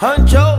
Huncho,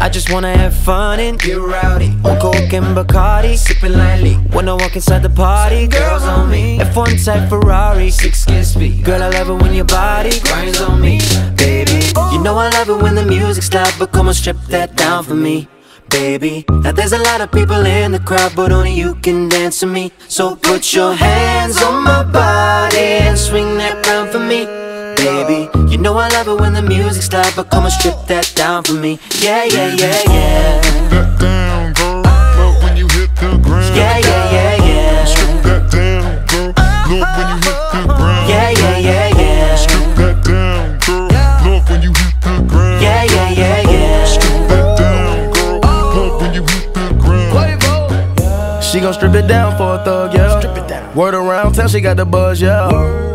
I just wanna have fun and get rowdy, on coke and Bacardi. sipping lightly, When I walk inside the party, girls on me, F1 type Ferrari. six kiss speed, Girl, I love it when your body grinds on me, baby. You know I love it when the music's loud, but come on, strip that down for me, baby. Now there's a lot of people in the crowd, but only you can dance to me. So put your hands on my body and swing that round for me, baby. You know I love it when the music's loud, but come on, strip that down for me. Yeah, yeah, yeah, yeah. that down, girl. Love when you hit the ground. Yeah, yeah, yeah, yeah. Strip that down, girl. Love when you hit the ground. Yeah, yeah, yeah, yeah. Strip that down, girl. Love when you hit the ground. Yeah, yeah, yeah, yeah. Strip that down, girl. Love when you hit the ground. She gon' strip it down for a thug, yeah. Word around town, she got the buzz, yeah.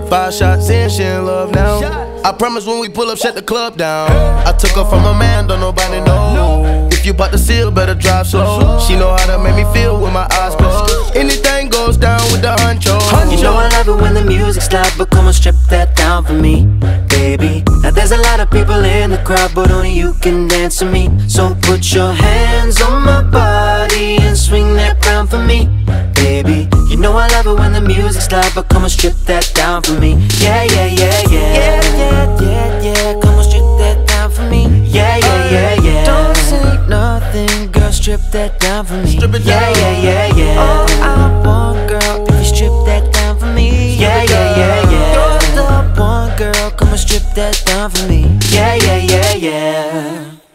Five shots in, she in love now. I promise when we pull up, shut the club down. I took her from a man, don't nobody know. If you bought the seal, better drive slow. She know how to make me feel with my eyes closed. Anything goes down with the huncho. You know I love it when the music's loud, but come on, strip that down for me, baby. Now there's a lot of people in the crowd, but only you can dance to me. So put your hands but come on, strip that down for me. Yeah, yeah, yeah, yeah. Yeah, yeah, yeah, yeah. Come on, strip that down for me. Yeah, yeah, yeah, yeah. Don't say nothing, girl. Strip that down for me. Strip it yeah, yeah, yeah, yeah. All I want, girl, if you strip that down for me. Yeah, yeah, yeah, yeah. You're the one, girl. Come and strip that down for me. Yeah, yeah, yeah, yeah.